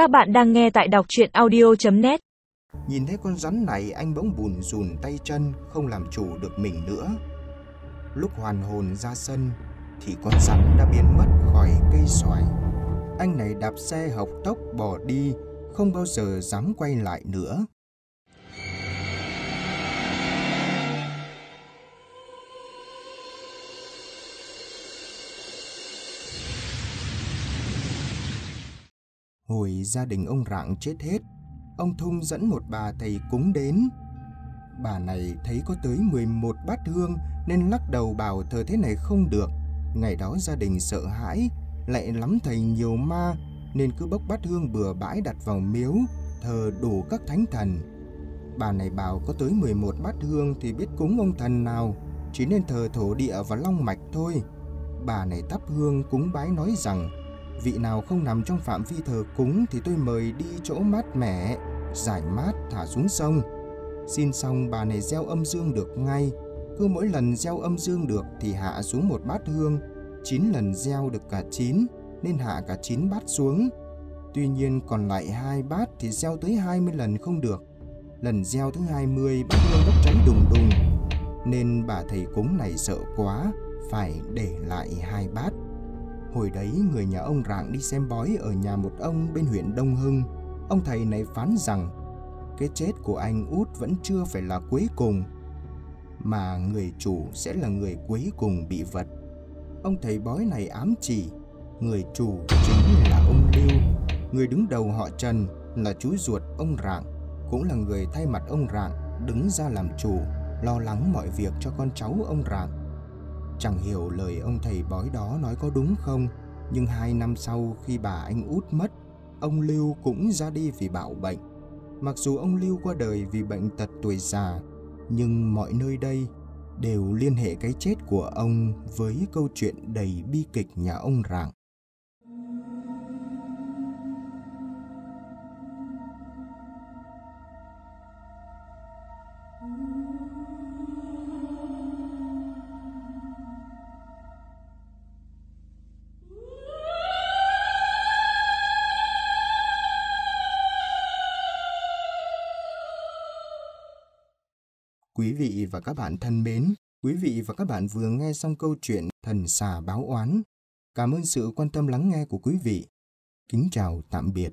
Các bạn đang nghe tại đọc chuyện audio.net Nhìn thấy con rắn này anh bỗng bùn rùn tay chân không làm chủ được mình nữa. Lúc hoàn hồn ra sân thì con rắn đã biến mất khỏi cây xoài. Anh này đạp xe học tốc bỏ đi, không bao giờ dám quay lại nữa. Hồi gia đình ông Rạng chết hết, ông Thung dẫn một bà thầy cúng đến. Bà này thấy có tới 11 bát hương nên lắc đầu bảo thờ thế này không được. Ngày đó gia đình sợ hãi, lại lắm thầy nhiều ma nên cứ bốc bát hương bừa bãi đặt vào miếu, thờ đủ các thánh thần. Bà này bảo có tới 11 bát hương thì biết cúng ông thần nào, chỉ nên thờ thổ địa và long mạch thôi. Bà này thắp hương cúng bái nói rằng vị nào không nằm trong phạm vi thờ cúng thì tôi mời đi chỗ mát mẻ, giải mát thả xuống sông. Xin xong bà này gieo âm dương được ngay, cứ mỗi lần gieo âm dương được thì hạ xuống một bát hương, 9 lần gieo được cả 9 nên hạ cả 9 bát xuống. Tuy nhiên còn lại hai bát thì gieo tới 20 lần không được. Lần gieo thứ 20 bát hương bốc cháy đùng đùng nên bà thầy cúng này sợ quá phải để lại hai bát. Hồi đấy người nhà ông Rạng đi xem bói ở nhà một ông bên huyện Đông Hưng. Ông thầy này phán rằng cái chết của anh út vẫn chưa phải là cuối cùng mà người chủ sẽ là người cuối cùng bị vật. Ông thầy bói này ám chỉ người chủ chính là ông Lưu, người đứng đầu họ Trần là chú ruột ông Rạng, cũng là người thay mặt ông Rạng đứng ra làm chủ, lo lắng mọi việc cho con cháu ông Rạng. Chẳng hiểu lời ông thầy bói đó nói có đúng không, nhưng hai năm sau khi bà anh út mất, ông Lưu cũng ra đi vì bạo bệnh. Mặc dù ông Lưu qua đời vì bệnh tật tuổi già, nhưng mọi nơi đây đều liên hệ cái chết của ông với câu chuyện đầy bi kịch nhà ông Rạng. Quý vị và các bạn thân mến, quý vị và các bạn vừa nghe xong câu chuyện Thần xà báo oán. Cảm ơn sự quan tâm lắng nghe của quý vị. Kính chào tạm biệt.